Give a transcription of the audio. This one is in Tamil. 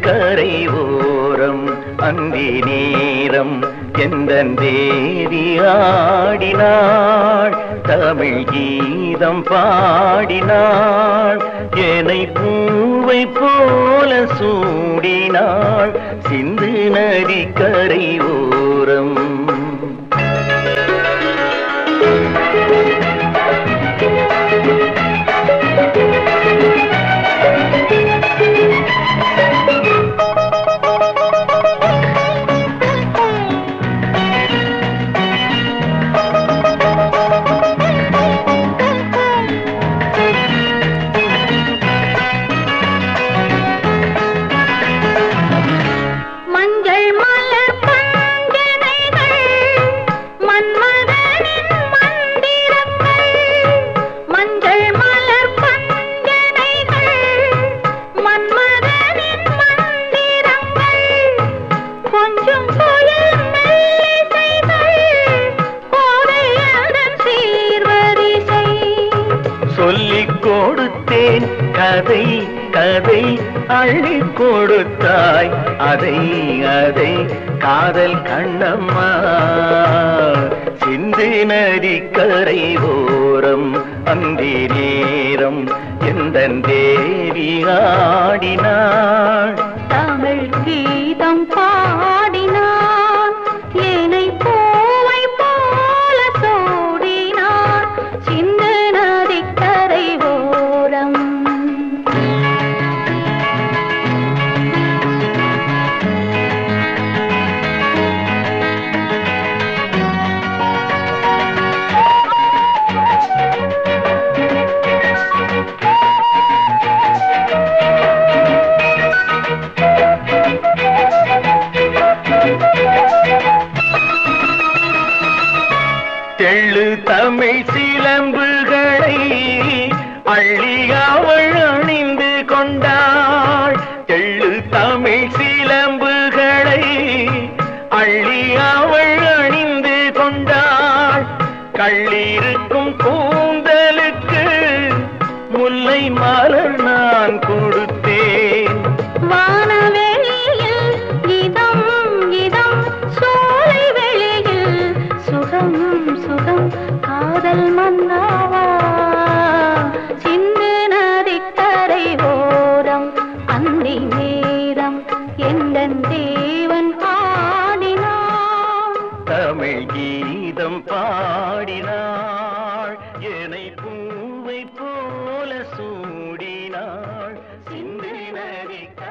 கரை ஓரம் அந்தி நேரம் எந்த தேவி ஆடினாள்? தமிழ் கீதம் பாடினாள் என்னை பூவை போல சூடினாள் சிந்து நதி கரை ஓரம். சொல்லி கொடுத்தேன் கதை கதை அள்ளி கொடுத்தாய். அதை அதை காதல் கண்ணம்மா. சிந்து நதி கரை ஓரம் அந்தி நேரம் எந்த தேவி ஆடினாள். தெள்ளு தமிழ் சிலம்புகளை அள்ளி அவள் அணிந்து கொண்டாள். தெள்ளு தமிழ் சிலம்புகளை அள்ளி அவள் அணிந்து கொண்டாள். கள்ளிருக்கும் கூந்தலுக்கு முல்லை மலர் பாடினாள் என்னை பூவை போல சூடினாள். சிந்திரி நதிக்க